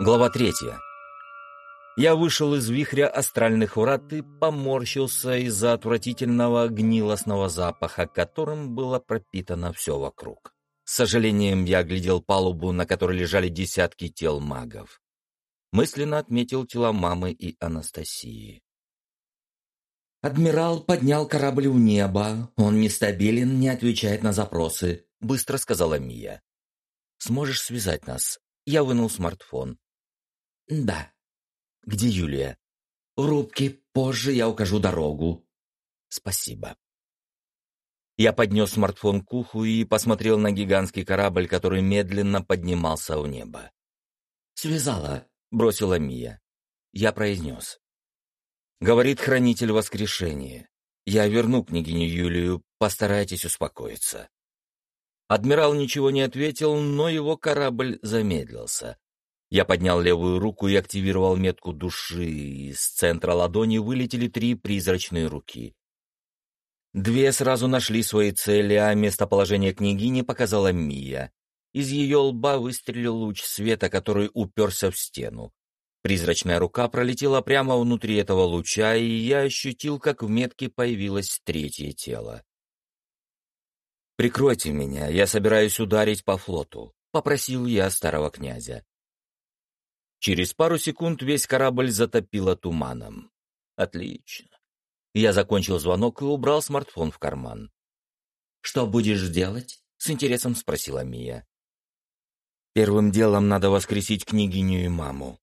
Глава третья. Я вышел из вихря астральных врат и поморщился из-за отвратительного гнилостного запаха, которым было пропитано все вокруг. С сожалением я глядел палубу, на которой лежали десятки тел магов. Мысленно отметил тела мамы и Анастасии. «Адмирал поднял корабль в небо. Он нестабилен, не отвечает на запросы», — быстро сказала Мия. «Сможешь связать нас?» Я вынул смартфон. «Да». «Где Юлия?» «В рубке. Позже я укажу дорогу». «Спасибо». Я поднес смартфон к уху и посмотрел на гигантский корабль, который медленно поднимался в небо. «Связала», — бросила Мия. Я произнес. «Говорит хранитель воскрешения. Я верну княгиню Юлию, постарайтесь успокоиться». Адмирал ничего не ответил, но его корабль замедлился. Я поднял левую руку и активировал метку души. Из центра ладони вылетели три призрачные руки. Две сразу нашли свои цели, а местоположение княгини показала Мия. Из ее лба выстрелил луч света, который уперся в стену. Призрачная рука пролетела прямо внутри этого луча, и я ощутил, как в метке появилось третье тело. «Прикройте меня, я собираюсь ударить по флоту», — попросил я старого князя. Через пару секунд весь корабль затопило туманом. Отлично. Я закончил звонок и убрал смартфон в карман. «Что будешь делать?» — с интересом спросила Мия. «Первым делом надо воскресить княгиню и маму».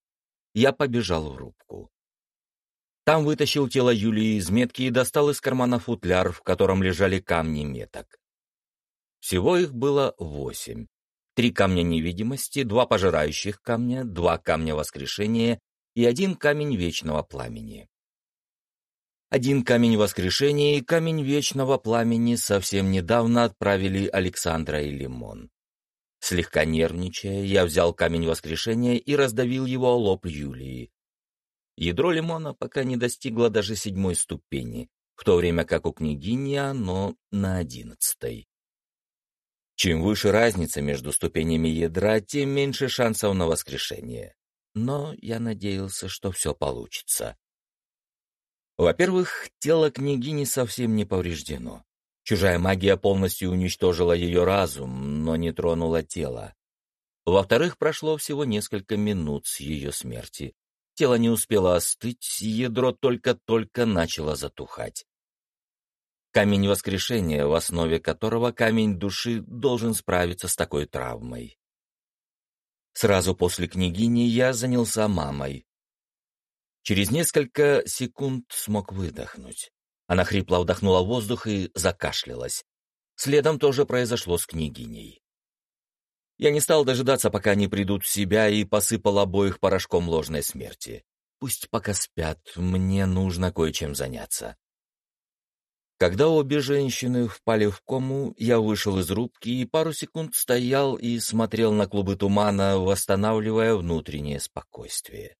Я побежал в рубку. Там вытащил тело Юлии из метки и достал из кармана футляр, в котором лежали камни меток. Всего их было восемь три камня невидимости, два пожирающих камня, два камня воскрешения и один камень вечного пламени. Один камень воскрешения и камень вечного пламени совсем недавно отправили Александра и Лимон. Слегка нервничая, я взял камень воскрешения и раздавил его о лоб Юлии. Ядро лимона пока не достигло даже седьмой ступени, в то время как у княгини оно на одиннадцатой. Чем выше разница между ступенями ядра, тем меньше шансов на воскрешение. Но я надеялся, что все получится. Во-первых, тело княгини совсем не повреждено. Чужая магия полностью уничтожила ее разум, но не тронула тело. Во-вторых, прошло всего несколько минут с ее смерти. Тело не успело остыть, ядро только-только начало затухать камень воскрешения, в основе которого камень души должен справиться с такой травмой. Сразу после княгини я занялся мамой. Через несколько секунд смог выдохнуть. Она хрипло вдохнула воздух и закашлялась. Следом тоже произошло с княгиней. Я не стал дожидаться, пока они придут в себя, и посыпал обоих порошком ложной смерти. Пусть пока спят, мне нужно кое-чем заняться. Когда обе женщины впали в кому, я вышел из рубки и пару секунд стоял и смотрел на клубы тумана, восстанавливая внутреннее спокойствие.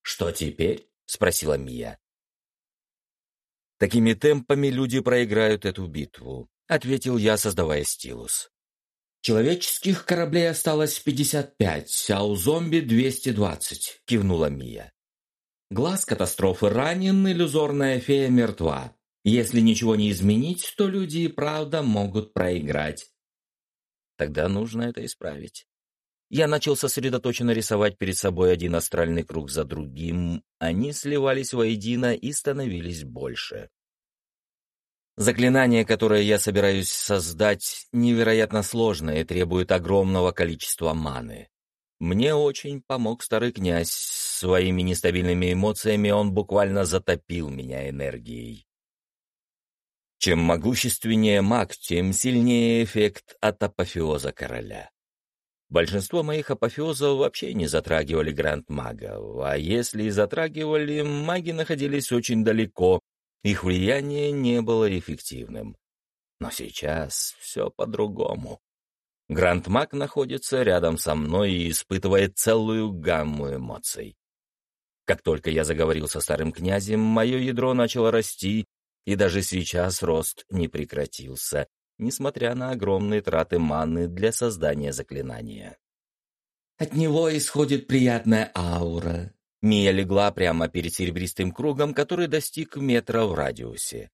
«Что теперь?» — спросила Мия. «Такими темпами люди проиграют эту битву», — ответил я, создавая стилус. «Человеческих кораблей осталось пятьдесят пять, а у зомби двести двадцать», — кивнула Мия. «Глаз катастрофы ранен, иллюзорная фея мертва. Если ничего не изменить, то люди и правда могут проиграть. Тогда нужно это исправить. Я начал сосредоточенно рисовать перед собой один астральный круг за другим. Они сливались воедино и становились больше. Заклинание, которое я собираюсь создать, невероятно сложное и требует огромного количества маны. Мне очень помог старый князь. Своими нестабильными эмоциями он буквально затопил меня энергией. Чем могущественнее маг, тем сильнее эффект от апофеоза короля. Большинство моих апофеозов вообще не затрагивали гранд-магов, а если и затрагивали, маги находились очень далеко, их влияние не было эффективным. Но сейчас все по-другому. Гранд-маг находится рядом со мной и испытывает целую гамму эмоций. Как только я заговорил со старым князем, мое ядро начало расти, и даже сейчас рост не прекратился, несмотря на огромные траты маны для создания заклинания. От него исходит приятная аура. Мия легла прямо перед серебристым кругом, который достиг метра в радиусе.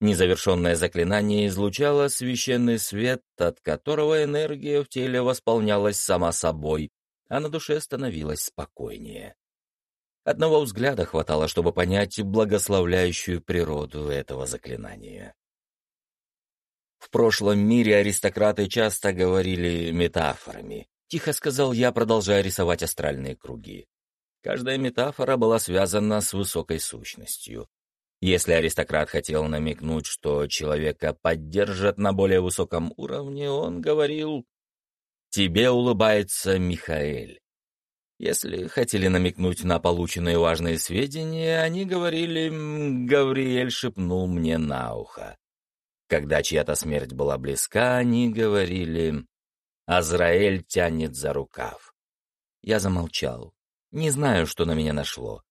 Незавершенное заклинание излучало священный свет, от которого энергия в теле восполнялась сама собой, а на душе становилось спокойнее. Одного взгляда хватало, чтобы понять благословляющую природу этого заклинания. В прошлом мире аристократы часто говорили метафорами. Тихо сказал я, продолжая рисовать астральные круги. Каждая метафора была связана с высокой сущностью. Если аристократ хотел намекнуть, что человека поддержат на более высоком уровне, он говорил «Тебе улыбается Михаэль». Если хотели намекнуть на полученные важные сведения, они говорили «Гавриэль шепнул мне на ухо». Когда чья-то смерть была близка, они говорили «Азраэль тянет за рукав». Я замолчал. Не знаю, что на меня нашло.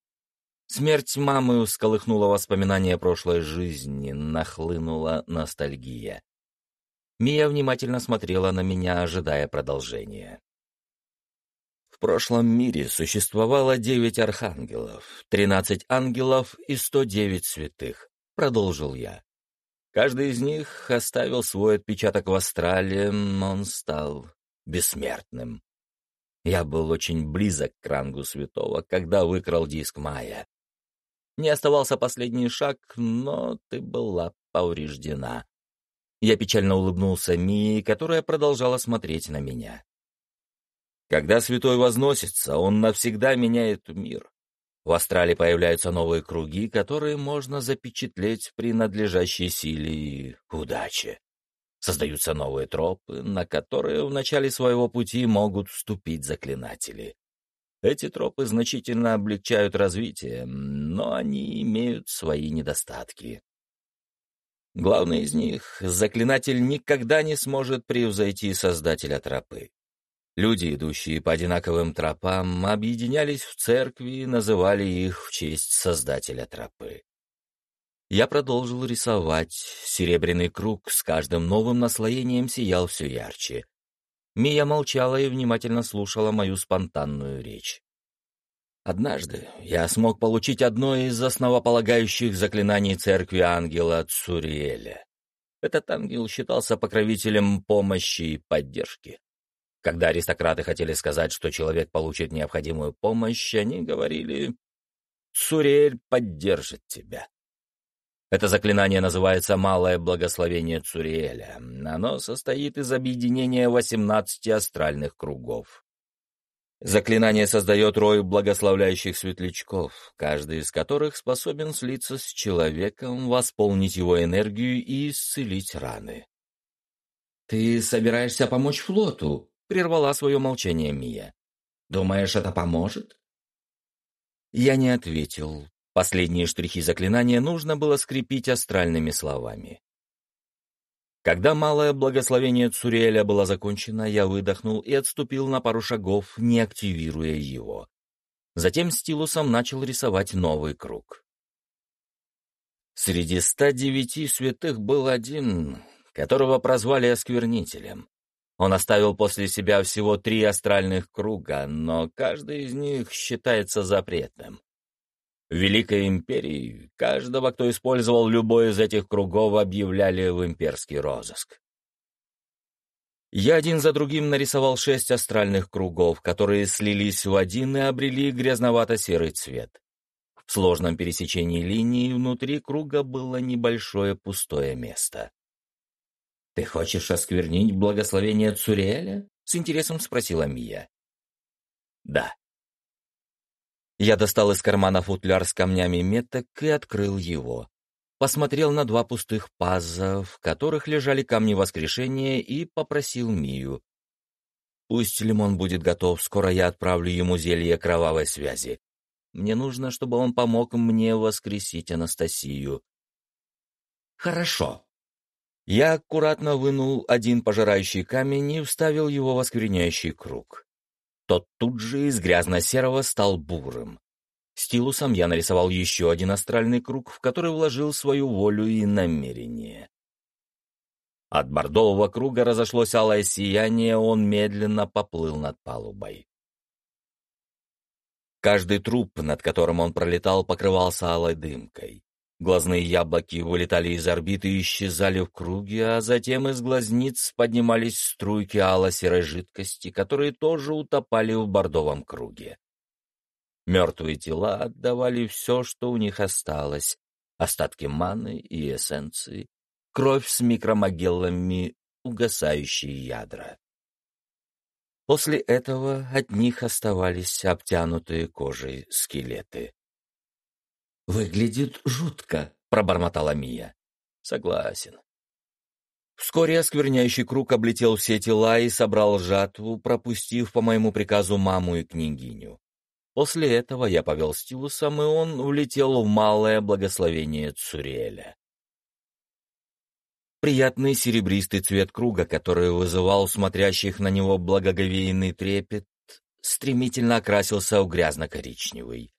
Смерть мамы всколыхнула воспоминания прошлой жизни, нахлынула ностальгия. Мия внимательно смотрела на меня, ожидая продолжения. Прошлом мире существовало девять архангелов, тринадцать ангелов и сто девять святых, продолжил я. Каждый из них оставил свой отпечаток в астрале, он стал бессмертным. Я был очень близок к рангу святого, когда выкрал диск Майя. Не оставался последний шаг, но ты была повреждена. Я печально улыбнулся Мии, которая продолжала смотреть на меня. Когда святой возносится, он навсегда меняет мир. В астрале появляются новые круги, которые можно запечатлеть при надлежащей силе и удаче. Создаются новые тропы, на которые в начале своего пути могут вступить заклинатели. Эти тропы значительно облегчают развитие, но они имеют свои недостатки. Главный из них — заклинатель никогда не сможет превзойти создателя тропы. Люди, идущие по одинаковым тропам, объединялись в церкви и называли их в честь создателя тропы. Я продолжил рисовать. Серебряный круг с каждым новым наслоением сиял все ярче. Мия молчала и внимательно слушала мою спонтанную речь. Однажды я смог получить одно из основополагающих заклинаний церкви ангела Цуриэля. Этот ангел считался покровителем помощи и поддержки. Когда аристократы хотели сказать, что человек получит необходимую помощь, они говорили «Цуриэль поддержит тебя». Это заклинание называется «Малое благословение Цуриэля». Оно состоит из объединения 18 астральных кругов. Заклинание создает рой благословляющих светлячков, каждый из которых способен слиться с человеком, восполнить его энергию и исцелить раны. «Ты собираешься помочь флоту?» Прервала свое молчание Мия. «Думаешь, это поможет?» Я не ответил. Последние штрихи заклинания нужно было скрепить астральными словами. Когда малое благословение Цуриэля было закончено, я выдохнул и отступил на пару шагов, не активируя его. Затем стилусом начал рисовать новый круг. Среди 109 святых был один, которого прозвали осквернителем. Он оставил после себя всего три астральных круга, но каждый из них считается запретным. В Великой Империи каждого, кто использовал любой из этих кругов, объявляли в имперский розыск. Я один за другим нарисовал шесть астральных кругов, которые слились в один и обрели грязновато-серый цвет. В сложном пересечении линий внутри круга было небольшое пустое место. «Ты хочешь осквернить благословение Цуриэля?» — с интересом спросила Мия. «Да». Я достал из кармана футляр с камнями меток и открыл его. Посмотрел на два пустых паза, в которых лежали камни воскрешения, и попросил Мию. «Пусть лимон будет готов, скоро я отправлю ему зелье кровавой связи. Мне нужно, чтобы он помог мне воскресить Анастасию». «Хорошо», я аккуратно вынул один пожирающий камень и вставил его в оскверняющий круг. Тот тут же из грязно-серого стал бурым. Стилусом я нарисовал еще один астральный круг, в который вложил свою волю и намерение. От бордового круга разошлось алое сияние, он медленно поплыл над палубой. Каждый труп, над которым он пролетал, покрывался алой дымкой. Глазные яблоки вылетали из орбиты и исчезали в круге, а затем из глазниц поднимались струйки ало-серой жидкости, которые тоже утопали в бордовом круге. Мертвые тела отдавали все, что у них осталось, остатки маны и эссенции, кровь с микромогеллами, угасающие ядра. После этого от них оставались обтянутые кожей скелеты. «Выглядит жутко», — пробормотала Мия. «Согласен». Вскоре оскверняющий круг облетел все тела и собрал жатву, пропустив по моему приказу маму и княгиню. После этого я повел стилусом, и он улетел в малое благословение Цуреля. Приятный серебристый цвет круга, который вызывал смотрящих на него благоговейный трепет, стремительно окрасился в грязно-коричневый.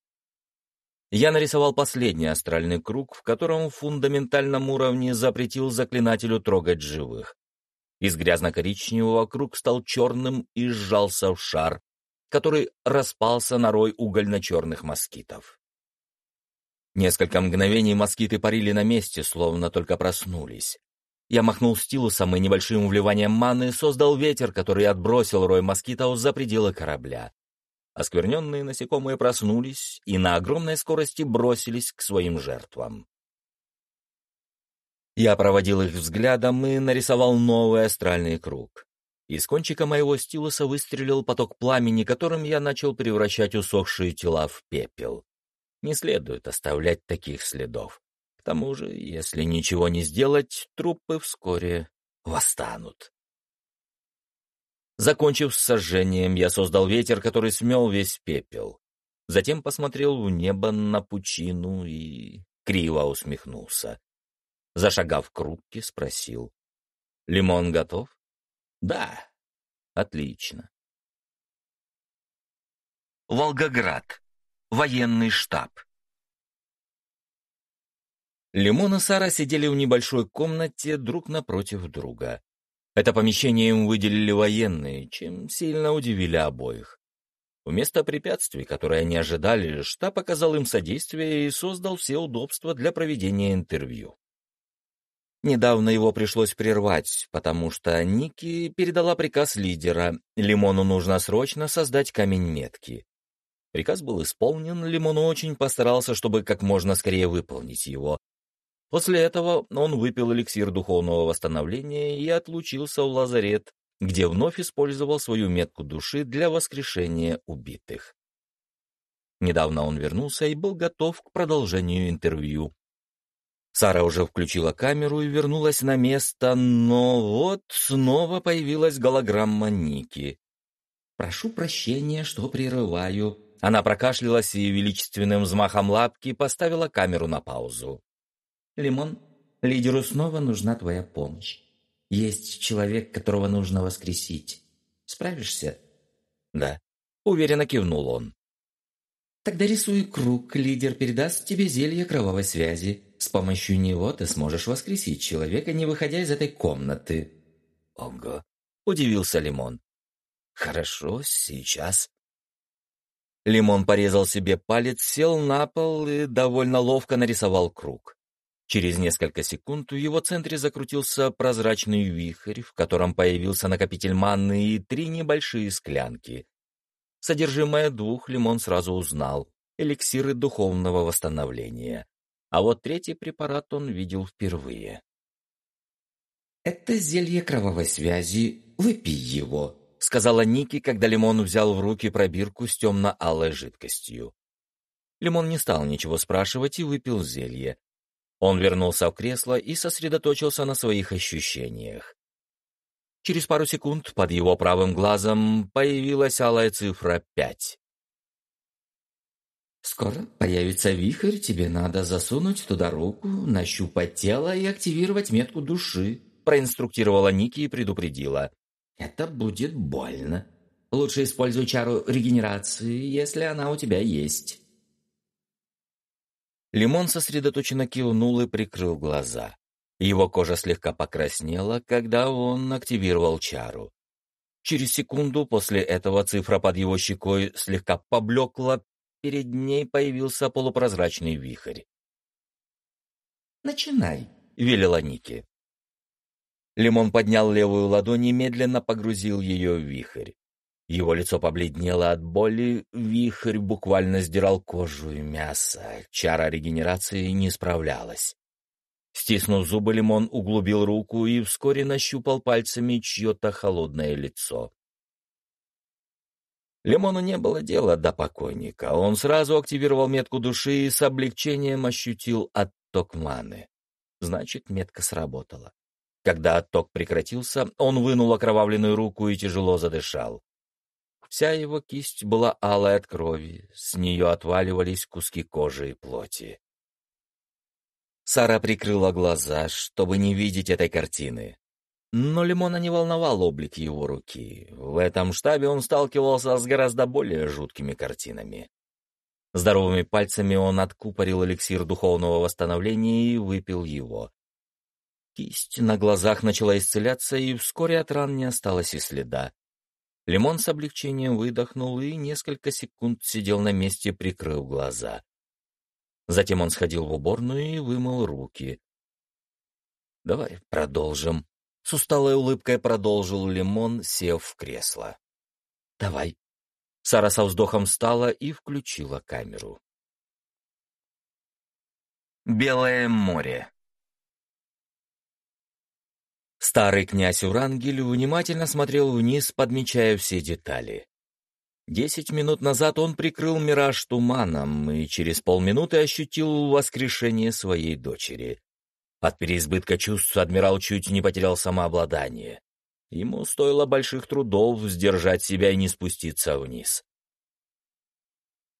Я нарисовал последний астральный круг, в котором в фундаментальном уровне запретил заклинателю трогать живых. Из грязно-коричневого круг стал черным и сжался в шар, который распался на рой угольно-черных москитов. Несколько мгновений москиты парили на месте, словно только проснулись. Я махнул стилусом и небольшим вливанием маны создал ветер, который отбросил рой москитов за пределы корабля. Оскверненные насекомые проснулись и на огромной скорости бросились к своим жертвам. Я проводил их взглядом и нарисовал новый астральный круг. Из кончика моего стилуса выстрелил поток пламени, которым я начал превращать усохшие тела в пепел. Не следует оставлять таких следов. К тому же, если ничего не сделать, трупы вскоре восстанут. Закончив с сожжением, я создал ветер, который смел весь пепел. Затем посмотрел в небо на пучину и криво усмехнулся. Зашагав к рубке, спросил. «Лимон готов?» «Да». «Отлично». Волгоград. Военный штаб. Лимон и Сара сидели в небольшой комнате друг напротив друга. Это помещение им выделили военные, чем сильно удивили обоих. Вместо препятствий, которые они ожидали, штаб оказал им содействие и создал все удобства для проведения интервью. Недавно его пришлось прервать, потому что Ники передала приказ лидера. Лимону нужно срочно создать камень метки. Приказ был исполнен, Лимону очень постарался, чтобы как можно скорее выполнить его, После этого он выпил эликсир духовного восстановления и отлучился в лазарет, где вновь использовал свою метку души для воскрешения убитых. Недавно он вернулся и был готов к продолжению интервью. Сара уже включила камеру и вернулась на место, но вот снова появилась голограмма Ники. «Прошу прощения, что прерываю». Она прокашлялась и величественным взмахом лапки поставила камеру на паузу. Лимон, лидеру снова нужна твоя помощь. Есть человек, которого нужно воскресить. Справишься? Да. Уверенно кивнул он. Тогда рисуй круг, лидер передаст тебе зелье кровавой связи. С помощью него ты сможешь воскресить человека, не выходя из этой комнаты. Ого, удивился Лимон. Хорошо, сейчас. Лимон порезал себе палец, сел на пол и довольно ловко нарисовал круг. Через несколько секунд в его центре закрутился прозрачный вихрь, в котором появился накопитель манны и три небольшие склянки. Содержимое двух лимон сразу узнал — эликсиры духовного восстановления. А вот третий препарат он видел впервые. «Это зелье кровавой связи. Выпей его», — сказала Ники, когда Лимон взял в руки пробирку с темно-алой жидкостью. Лимон не стал ничего спрашивать и выпил зелье, он вернулся в кресло и сосредоточился на своих ощущениях. Через пару секунд под его правым глазом появилась алая цифра пять. «Скоро появится вихрь, тебе надо засунуть туда руку, нащупать тело и активировать метку души», проинструктировала Ники и предупредила. «Это будет больно. Лучше используй чару регенерации, если она у тебя есть». Лимон сосредоточенно кивнул и прикрыл глаза. Его кожа слегка покраснела, когда он активировал чару. Через секунду после этого цифра под его щекой слегка поблекла, перед ней появился полупрозрачный вихрь. «Начинай», — велела Ники. Лимон поднял левую ладонь и медленно погрузил ее в вихрь. Его лицо побледнело от боли, вихрь буквально сдирал кожу и мясо, чара регенерации не справлялась. Стиснув зубы, Лимон углубил руку и вскоре нащупал пальцами чье-то холодное лицо. Лимону не было дела до покойника. Он сразу активировал метку души и с облегчением ощутил отток маны. Значит, метка сработала. Когда отток прекратился, он вынул окровавленную руку и тяжело задышал. Вся его кисть была алой от крови, с нее отваливались куски кожи и плоти. Сара прикрыла глаза, чтобы не видеть этой картины. Но Лимона не волновал облик его руки. В этом штабе он сталкивался с гораздо более жуткими картинами. Здоровыми пальцами он откупорил эликсир духовного восстановления и выпил его. Кисть на глазах начала исцеляться, и вскоре от ран не осталось и следа. Лимон с облегчением выдохнул и несколько секунд сидел на месте, прикрыв глаза. Затем он сходил в уборную и вымыл руки. «Давай продолжим», — с усталой улыбкой продолжил Лимон, сев в кресло. «Давай». Сара со вздохом встала и включила камеру. Белое море Старый князь Урангель внимательно смотрел вниз, подмечая все детали. Десять минут назад он прикрыл мираж туманом и через полминуты ощутил воскрешение своей дочери. От переизбытка чувств адмирал чуть не потерял самообладание. Ему стоило больших трудов сдержать себя и не спуститься вниз.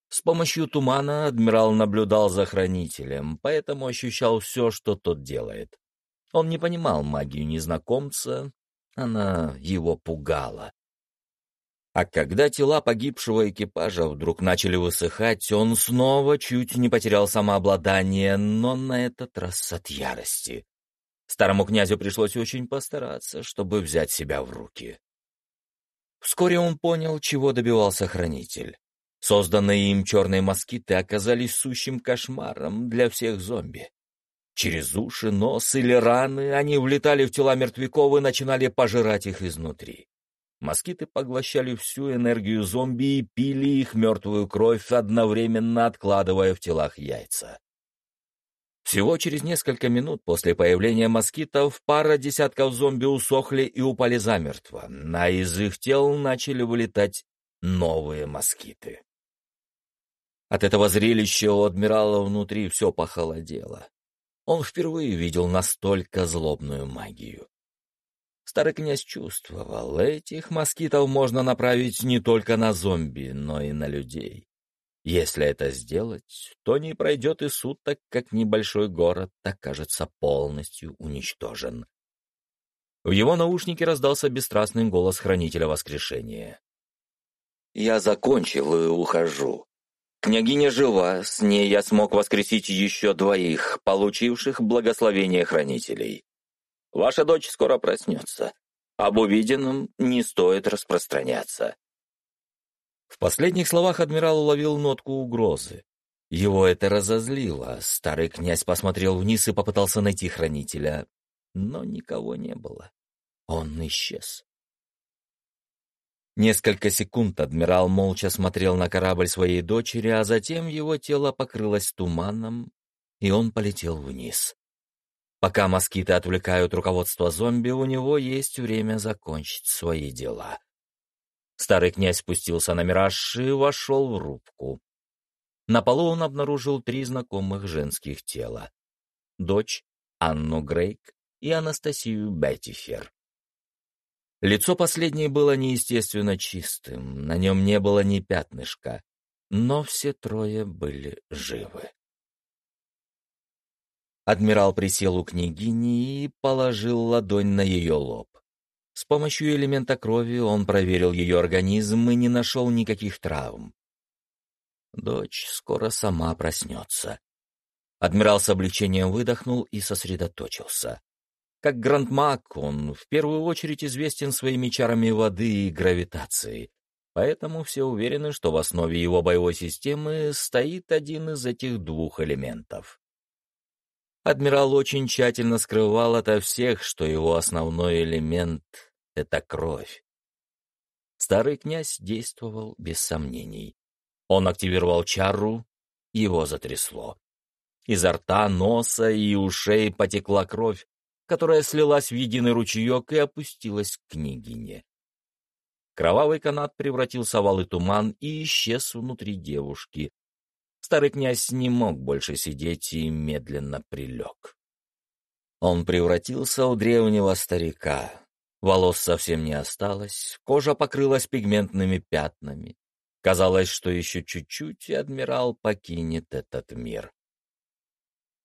С помощью тумана адмирал наблюдал за хранителем, поэтому ощущал все, что тот делает. Он не понимал магию незнакомца, она его пугала. А когда тела погибшего экипажа вдруг начали высыхать, он снова чуть не потерял самообладание, но на этот раз от ярости. Старому князю пришлось очень постараться, чтобы взять себя в руки. Вскоре он понял, чего добивался хранитель. Созданные им черные москиты оказались сущим кошмаром для всех зомби. Через уши, нос или раны они влетали в тела мертвяков и начинали пожирать их изнутри. Москиты поглощали всю энергию зомби и пили их мертвую кровь, одновременно откладывая в телах яйца. Всего через несколько минут после появления москитов пара десятков зомби усохли и упали замертво, а из их тел начали вылетать новые москиты. От этого зрелища у адмирала внутри все похолодело. Он впервые видел настолько злобную магию. Старый князь чувствовал, этих москитов можно направить не только на зомби, но и на людей. Если это сделать, то не пройдет и суток, как небольшой город окажется полностью уничтожен. В его наушнике раздался бесстрастный голос Хранителя Воскрешения. «Я закончил и ухожу. Княгиня жива, с ней я смог воскресить еще двоих, получивших благословение хранителей. Ваша дочь скоро проснется. Об увиденном не стоит распространяться». В последних словах адмирал уловил нотку угрозы. Его это разозлило. Старый князь посмотрел вниз и попытался найти хранителя, но никого не было. Он исчез. Несколько секунд адмирал молча смотрел на корабль своей дочери, а затем его тело покрылось туманом, и он полетел вниз. Пока москиты отвлекают руководство зомби, у него есть время закончить свои дела. Старый князь спустился на мираж и вошел в рубку. На полу он обнаружил три знакомых женских тела. Дочь, Анну Грейк и Анастасию Беттифер. Лицо последней было неестественно чистым, на нем не было ни пятнышка, но все трое были живы. Адмирал присел у княгини и положил ладонь на ее лоб. С помощью элемента крови он проверил ее организм и не нашел никаких травм. Дочь скоро сама проснется. Адмирал с облегчением выдохнул и сосредоточился. Как грандмаг, он в первую очередь известен своими чарами воды и гравитацией. Поэтому все уверены, что в основе его боевой системы стоит один из этих двух элементов. Адмирал очень тщательно скрывал ото всех, что его основной элемент — это кровь. Старый князь действовал без сомнений. Он активировал чару, его затрясло. Изо рта, носа и ушей потекла кровь, которая слилась в единый ручеек и опустилась к княгине. Кровавый канат превратился в алый туман и исчез внутри девушки. Старый князь не мог больше сидеть и медленно прилег. Он превратился в древнего старика. Волос совсем не осталось, кожа покрылась пигментными пятнами. Казалось, что еще чуть-чуть, и адмирал покинет этот мир.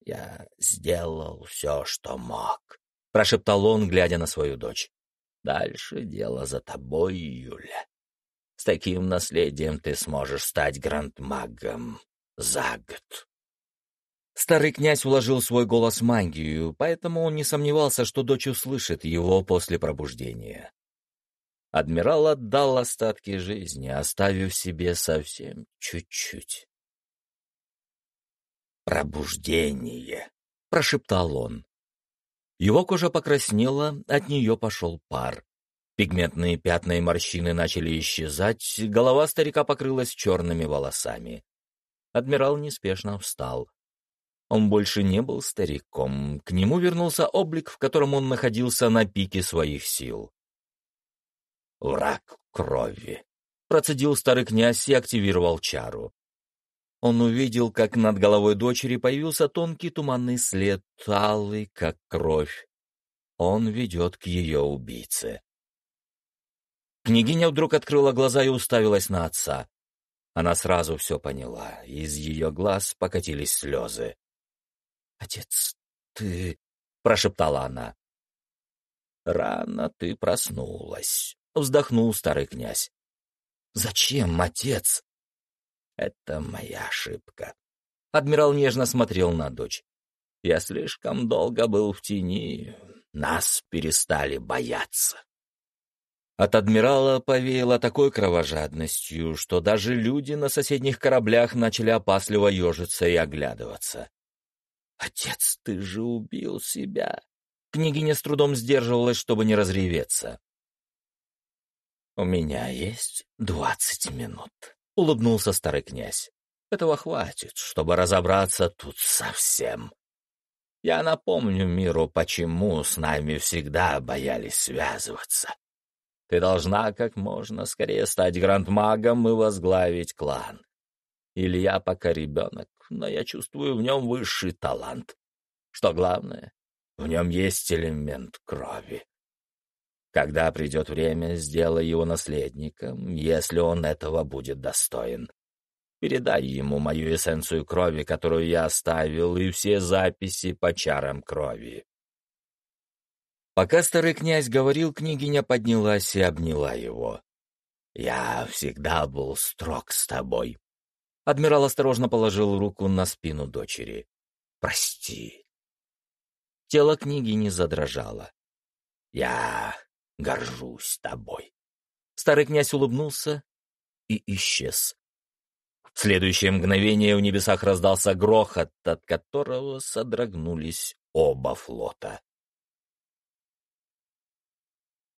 «Я сделал все, что мог», — прошептал он, глядя на свою дочь. «Дальше дело за тобой, Юля. С таким наследием ты сможешь стать грандмагом за год». Старый князь уложил свой голос в магию, поэтому он не сомневался, что дочь услышит его после пробуждения. Адмирал отдал остатки жизни, оставив себе совсем чуть-чуть. «Пробуждение!» — прошептал он. Его кожа покраснела, от нее пошел пар. Пигментные пятна и морщины начали исчезать, голова старика покрылась черными волосами. Адмирал неспешно встал. Он больше не был стариком, к нему вернулся облик, в котором он находился на пике своих сил. «Враг крови», — процедил старый князь и активировал чару. Он увидел, как над головой дочери появился тонкий туманный след, алый, как кровь. Он ведет к ее убийце. Княгиня вдруг открыла глаза и уставилась на отца. Она сразу все поняла, из ее глаз покатились слезы. «Отец, ты...» — прошептала она. «Рано ты проснулась», — вздохнул старый князь. «Зачем, отец?» «Это моя ошибка». Адмирал нежно смотрел на дочь. «Я слишком долго был в тени, нас перестали бояться». От адмирала повеяло такой кровожадностью, что даже люди на соседних кораблях начали опасливо ежиться и оглядываться. «Отец, ты же убил себя!» Княгиня с трудом сдерживалась, чтобы не разреветься. «У меня есть двадцать минут», — улыбнулся старый князь. «Этого хватит, чтобы разобраться тут совсем. Я напомню миру, почему с нами всегда боялись связываться. Ты должна как можно скорее стать грандмагом и возглавить клан. Илья пока ребенок, но я чувствую в нем высший талант. Что главное, в нем есть элемент крови. Когда придет время, сделай его наследником, если он этого будет достоин. Передай ему мою эссенцию крови, которую я оставил, и все записи по чарам крови. Пока старый князь говорил, княгиня поднялась и обняла его. «Я всегда был строг с тобой», Адмирал осторожно положил руку на спину дочери. «Прости». Тело книги не задрожало. «Я горжусь тобой». Старый князь улыбнулся и исчез. В следующее мгновение в небесах раздался грохот, от которого содрогнулись оба флота.